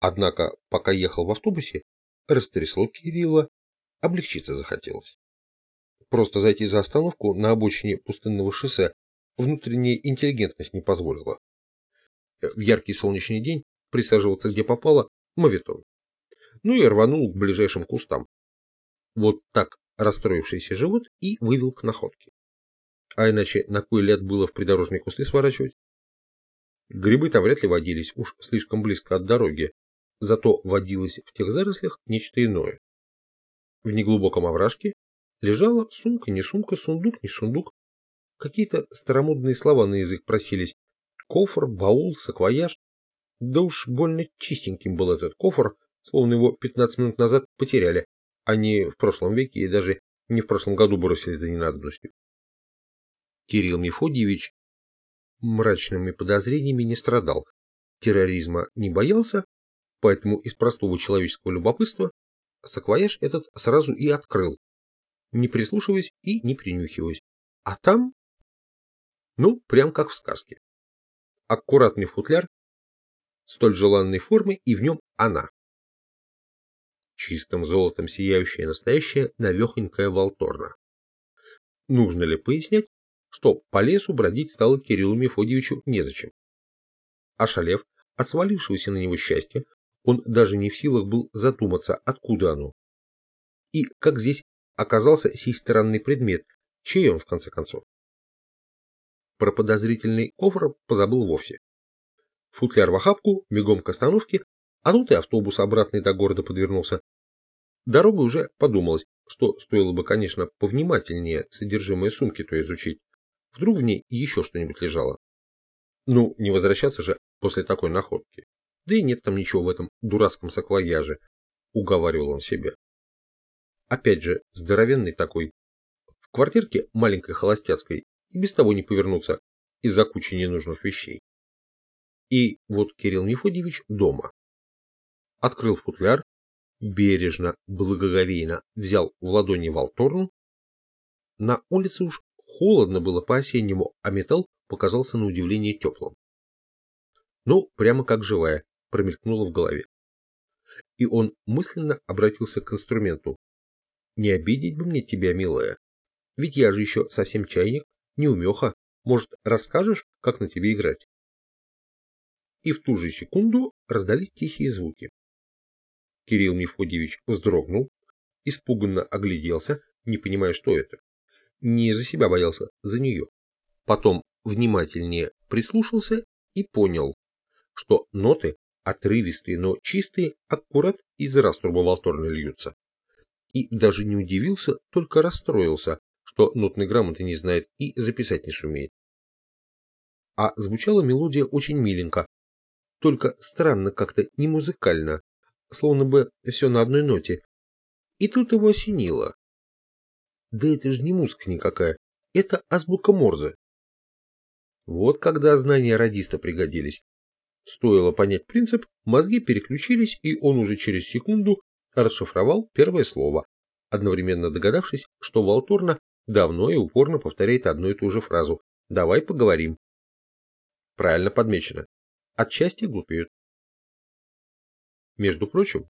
Однако, пока ехал в автобусе, растрясло Кирилла, облегчиться захотелось. Просто зайти за остановку на обочине пустынного шоссе внутренняя интеллигентность не позволила. В яркий солнечный день присаживаться где попало – мавитон. Ну и рванул к ближайшим кустам. Вот так расстроившийся живот и вывел к находке. А иначе на кой ляд было в придорожные кусты сворачивать? Грибы-то вряд ли водились уж слишком близко от дороги, зато водилось в тех зарослях нечто иное. В неглубоком овражке лежала сумка, не сумка, сундук, не сундук. Какие-то старомодные слова на язык просились. Кофр, баул, саквояж. Да уж больно чистеньким был этот кофр, словно его 15 минут назад потеряли, а не в прошлом веке и даже не в прошлом году бросили за ненадобностью. Кирилл Мефодьевич мрачными подозрениями не страдал, терроризма не боялся, поэтому из простого человеческого любопытства саквояж этот сразу и открыл, не прислушиваясь и не принюхиваясь. А там, ну, прям как в сказке. Аккуратный футляр, столь желанной формы, и в нем она. Чистым золотом сияющая настоящая навехонькая волторна. Нужно ли пояснять, что по лесу бродить стало Кириллу Мефодьевичу незачем? Ошалев от свалившегося на него счастья, он даже не в силах был задуматься, откуда оно. И как здесь оказался сей странный предмет, чей он в конце концов. Про подозрительный кофр позабыл вовсе. Футляр в охапку, бегом к остановке, а тут и автобус обратный до города подвернулся. Дорога уже подумалось, что стоило бы, конечно, повнимательнее содержимое сумки-то изучить. Вдруг в ней еще что-нибудь лежало. Ну, не возвращаться же после такой находки. Да и нет там ничего в этом дурацком саквояже, уговаривал он себя. Опять же, здоровенный такой. В квартирке маленькой холостяцкой и без того не повернуться из-за кучи ненужных вещей. И вот Кирилл Мефодьевич дома. Открыл футляр, бережно, благоговейно взял в ладони волторну. На улице уж холодно было по-осеннему, а металл показался на удивление теплым. Ну, прямо как живая, промелькнуло в голове. И он мысленно обратился к инструменту. Не обидеть бы мне тебя, милая. Ведь я же еще совсем чайник, не умеха. Может, расскажешь, как на тебе играть? И в ту же секунду раздались тихие звуки. Кирилл Мефодьевич вздрогнул, испуганно огляделся, не понимая, что это. Не за себя боялся, за нее. Потом внимательнее прислушался и понял, что ноты отрывистые, но чистые, аккурат из раструба волторны льются. И даже не удивился, только расстроился, что нотной грамоты не знает и записать не сумеет. А звучала мелодия очень миленько, только странно как-то, не музыкально, словно бы все на одной ноте. И тут его осенило. Да это же не музыка никакая, это азбука Морзе. Вот когда знания радиста пригодились. Стоило понять принцип, мозги переключились, и он уже через секунду расшифровал первое слово, одновременно догадавшись, что Волторна давно и упорно повторяет одну и ту же фразу «давай поговорим». Правильно подмечено. Отчасти глупеют. Между прочим,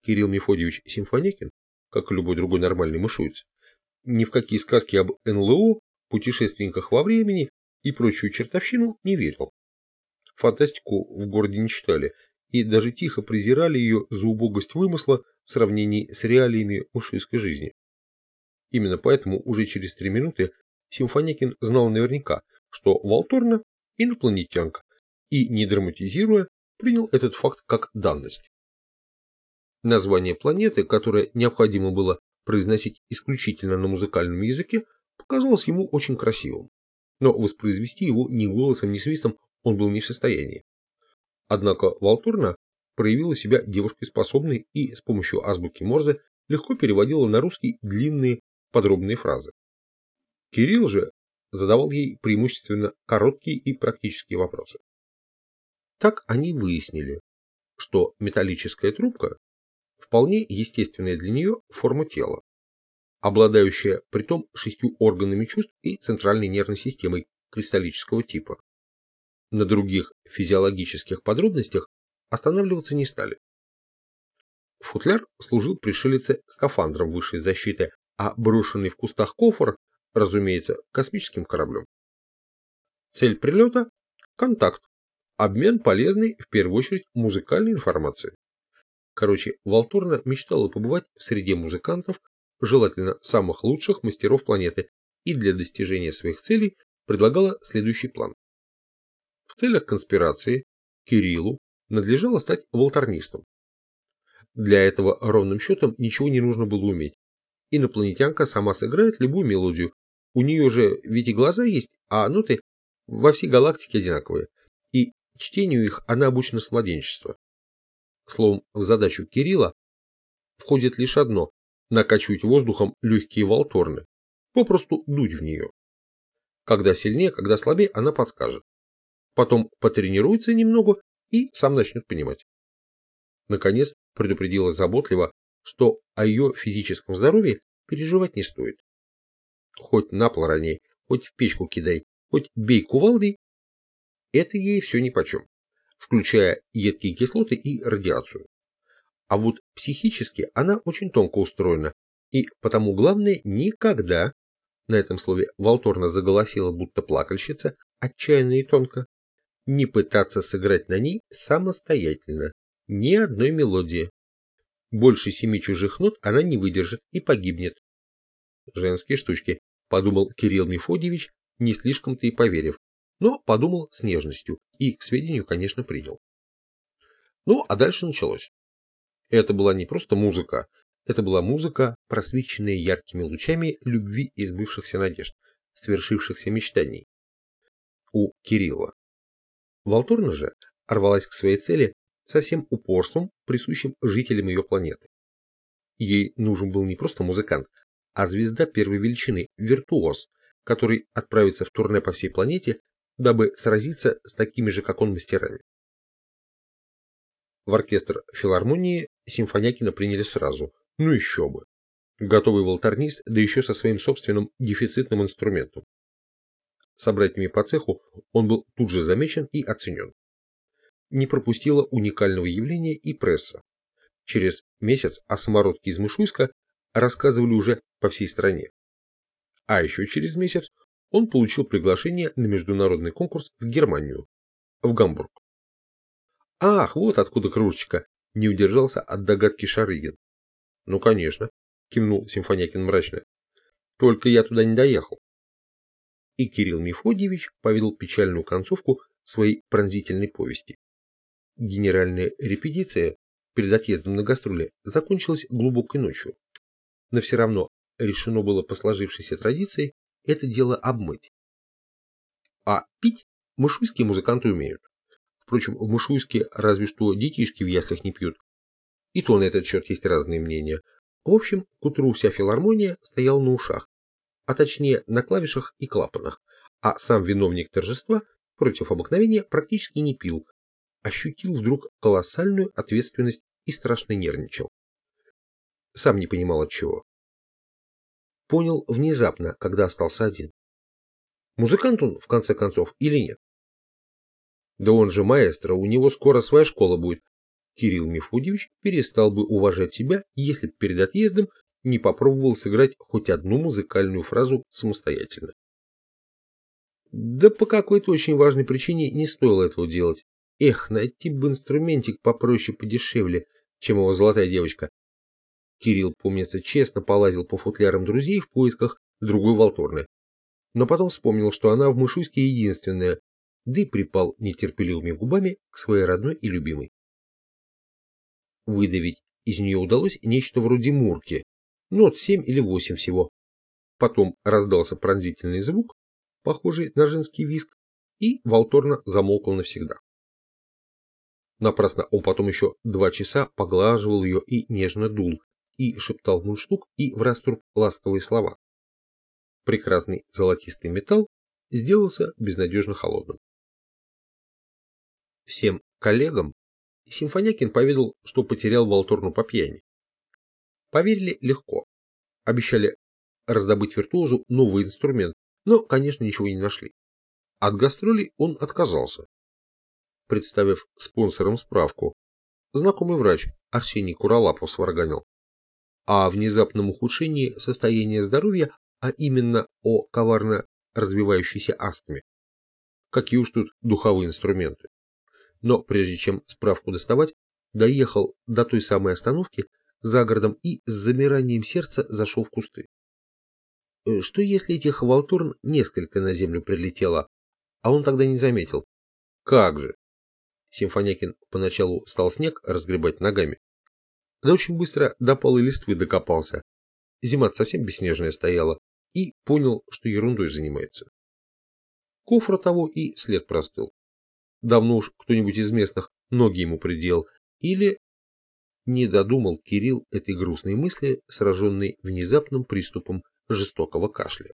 Кирилл Мефодьевич Симфонекин, как и любой другой нормальный мышуец, ни в какие сказки об НЛО, путешественниках во времени и прочую чертовщину не верил. Фантастику в городе не читали и даже тихо презирали ее за убогость вымысла в сравнении с реалиями мышиской жизни. Именно поэтому уже через три минуты Симфонякин знал наверняка, что Волторна – инопланетянка, и, не драматизируя, принял этот факт как данность. Название планеты, которое необходимо было произносить исключительно на музыкальном языке, показалось ему очень красивым, но воспроизвести его ни голосом, ни свистом он был не в состоянии. Однако Волтурна проявила себя девушкой способной и с помощью азбуки Морзе легко переводила на русский длинные подробные фразы. Кирилл же задавал ей преимущественно короткие и практические вопросы. Так они выяснили, что металлическая трубка вполне естественная для нее форма тела, обладающая притом шестью органами чувств и центральной нервной системой кристаллического типа. На других физиологических подробностях останавливаться не стали. Футляр служил пришелице скафандром высшей защиты, а брошенный в кустах кофр, разумеется, космическим кораблем. Цель прилета – контакт, обмен полезной, в первую очередь, музыкальной информацией. Короче, Валтурна мечтала побывать в среде музыкантов, желательно самых лучших мастеров планеты, и для достижения своих целей предлагала следующий план. В целях конспирации Кириллу надлежало стать волторнистом. Для этого ровным счетом ничего не нужно было уметь. Инопланетянка сама сыграет любую мелодию. У нее же ведь и глаза есть, а ноты во всей галактике одинаковые. И чтению их она обучена с младенчества. Словом, в задачу Кирилла входит лишь одно – накачивать воздухом легкие волторны, попросту дуть в нее. Когда сильнее, когда слабее, она подскажет. Потом потренируется немного и сам начнет понимать. Наконец, предупредила заботливо, что о ее физическом здоровье переживать не стоит. Хоть на пол роняй, хоть в печку кидай, хоть бей кувалдой, это ей все нипочем, включая едкие кислоты и радиацию. А вот психически она очень тонко устроена, и потому главное никогда, на этом слове Волторна заголосила, будто плакальщица, отчаянно и тонко, не пытаться сыграть на ней самостоятельно, ни одной мелодии. Больше семи чужих нот она не выдержит и погибнет. Женские штучки, подумал Кирилл Мефодьевич, не слишком-то и поверив, но подумал с нежностью и к сведению, конечно, принял. Ну, а дальше началось. Это была не просто музыка, это была музыка, просвеченная яркими лучами любви и сбывшихся надежд, свершившихся мечтаний. У Кирилла. Волтурна же рвалась к своей цели со всем упорством, присущим жителям ее планеты. Ей нужен был не просто музыкант, а звезда первой величины, виртуоз, который отправится в турне по всей планете, дабы сразиться с такими же, как он, мастерами. В оркестр филармонии Симфонякина приняли сразу, ну еще бы. Готовый волторнист, да еще со своим собственным дефицитным инструментом. Собратьями по цеху он был тут же замечен и оценен. Не пропустила уникального явления и пресса. Через месяц о самородке из Мышуйска рассказывали уже по всей стране. А еще через месяц он получил приглашение на международный конкурс в Германию, в Гамбург. Ах, вот откуда кружечка, не удержался от догадки Шарыгин. Ну, конечно, кивнул Симфонякин мрачно. Только я туда не доехал и Кирилл Мефодьевич поведал печальную концовку своей пронзительной повести. Генеральная репетиция перед отъездом на гастроли закончилась глубокой ночью. Но все равно решено было по сложившейся традиции это дело обмыть. А пить мышуйские музыканты умеют. Впрочем, в Мышуйске разве что детишки в яслях не пьют. И то на этот счет есть разные мнения. В общем, к утру вся филармония стояла на ушах, а точнее на клавишах и клапанах, а сам виновник торжества против обыкновения практически не пил, ощутил вдруг колоссальную ответственность и страшно нервничал. Сам не понимал от чего. Понял внезапно, когда остался один. Музыкант он, в конце концов, или нет? Да он же маэстро, у него скоро своя школа будет. Кирилл Мефодьевич перестал бы уважать себя, если бы перед отъездом не попробовал сыграть хоть одну музыкальную фразу самостоятельно. Да по какой-то очень важной причине не стоило этого делать. Эх, найти бы инструментик попроще, подешевле, чем его золотая девочка. Кирилл, помнится, честно полазил по футлярам друзей в поисках другой волторны. Но потом вспомнил, что она в Мышуйске единственная, да и припал нетерпеливыми губами к своей родной и любимой. Выдавить из нее удалось нечто вроде мурки, нот семь или восемь всего. Потом раздался пронзительный звук, похожий на женский виск, и Волторна замолкла навсегда. Напрасно он потом еще два часа поглаживал ее и нежно дул, и шептал в мундштук и в раструб ласковые слова. Прекрасный золотистый металл сделался безнадежно холодным. Всем коллегам Симфонякин поведал, что потерял Волторну по пьяни. Поверили легко. Обещали раздобыть виртуозу новый инструмент, но, конечно, ничего не нашли. От гастролей он отказался. Представив спонсорам справку, знакомый врач Арсений Куролапов сварганил. О внезапном ухудшении состояния здоровья, а именно о коварно развивающейся астме. Какие уж тут духовые инструменты. Но прежде чем справку доставать, доехал до той самой остановки за городом и с замиранием сердца зашел в кусты. Э, что если этих волторн несколько на землю прилетело, а он тогда не заметил? Как же? Симфонякин поначалу стал снег разгребать ногами. Да очень быстро до полой листвы докопался. Зима совсем бесснежная стояла. И понял, что ерундой занимается. Кофра того и след простыл. Давно уж кто-нибудь из местных ноги ему придел. Или не додумал Кирилл этой грустной мысли, сраженной внезапным приступом жестокого кашля.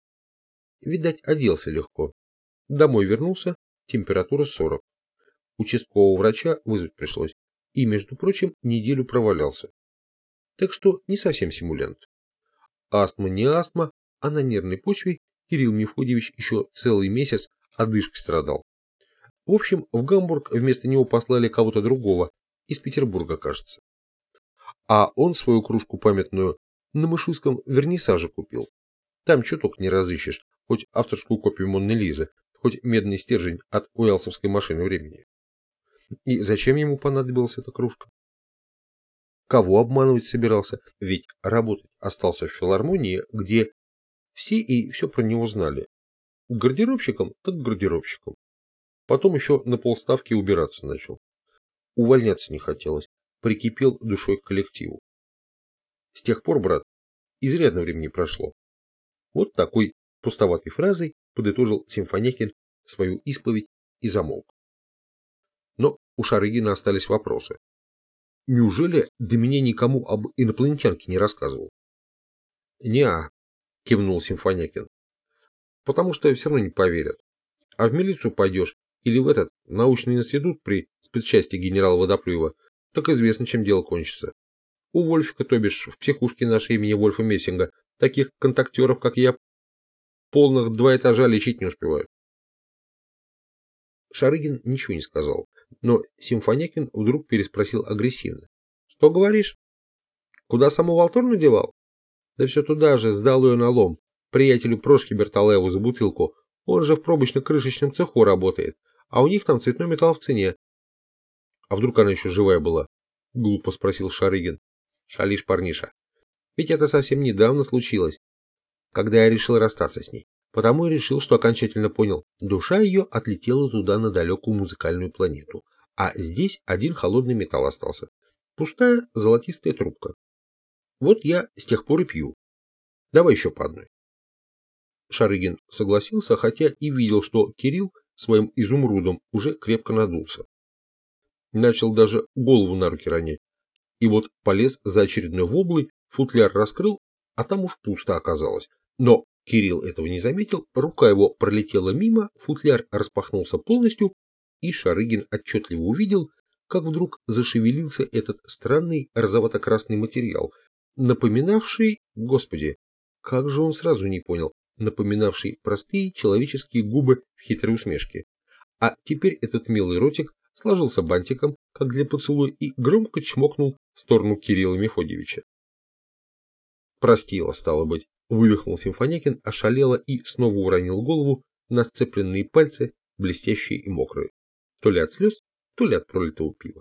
Видать, оделся легко. Домой вернулся, температура 40. Участкового врача вызвать пришлось. И, между прочим, неделю провалялся. Так что не совсем симулянт. Астма не астма, а на нервной почве Кирилл Мефодьевич еще целый месяц одышкой страдал. В общем, в Гамбург вместо него послали кого-то другого, из Петербурга, кажется. А он свою кружку памятную на мышуском вернисаже купил. Там чуток не разыщешь, хоть авторскую копию Монны Лизы, хоть медный стержень от уэлсовской машины времени. И зачем ему понадобилась эта кружка? Кого обманывать собирался? Ведь работать остался в филармонии, где все и все про него знали. Гардеробщиком так гардеробщиком. Потом еще на полставки убираться начал. Увольняться не хотелось, прикипел душой к коллективу. С тех пор, брат, изрядно времени прошло. Вот такой пустоватой фразой подытожил Симфонякин свою исповедь и замолк. Но у Шарыгина остались вопросы. Неужели до меня никому об инопланетянке не рассказывал? Не-а, кивнул Симфонякин. Потому что все равно не поверят. А в милицию пойдешь или в этот научный институт при спецчасти генерала Водоплюева, так известно, чем дело кончится. У Вольфика, то бишь, в психушке нашей имени Вольфа Мессинга, таких контактеров, как я, полных два этажа лечить не успевают. Шарыгин ничего не сказал, но Симфонякин вдруг переспросил агрессивно. «Что говоришь? Куда саму Волтор надевал?» «Да все туда же, сдал ее на лом. Приятелю Прошки Берталеву за бутылку. Он же в пробочно-крышечном цеху работает, а у них там цветной металл в цене». «А вдруг она еще живая была?» — глупо спросил Шарыгин. «Шалишь, парниша. Ведь это совсем недавно случилось, когда я решил расстаться с ней. Потому и решил, что окончательно понял, душа ее отлетела туда на далекую музыкальную планету, а здесь один холодный металл остался. Пустая золотистая трубка. Вот я с тех пор и пью. Давай еще по одной. Шарыгин согласился, хотя и видел, что Кирилл своим изумрудом уже крепко надулся. Начал даже голову на руки ронять. И вот полез за очередной воблой, футляр раскрыл, а там уж пусто оказалось. Но Кирилл этого не заметил, рука его пролетела мимо, футляр распахнулся полностью, и Шарыгин отчетливо увидел, как вдруг зашевелился этот странный розовато-красный материал, напоминавший, господи, как же он сразу не понял, напоминавший простые человеческие губы в хитрой усмешке. А теперь этот милый ротик сложился бантиком, как для поцелуя, и громко чмокнул в сторону Кирилла Мефодьевича. Простила, стало быть. Выдохнул Симфонякин, ошалело и снова уронил голову на сцепленные пальцы, блестящие и мокрые. То ли от слез, то ли от пролитого пива.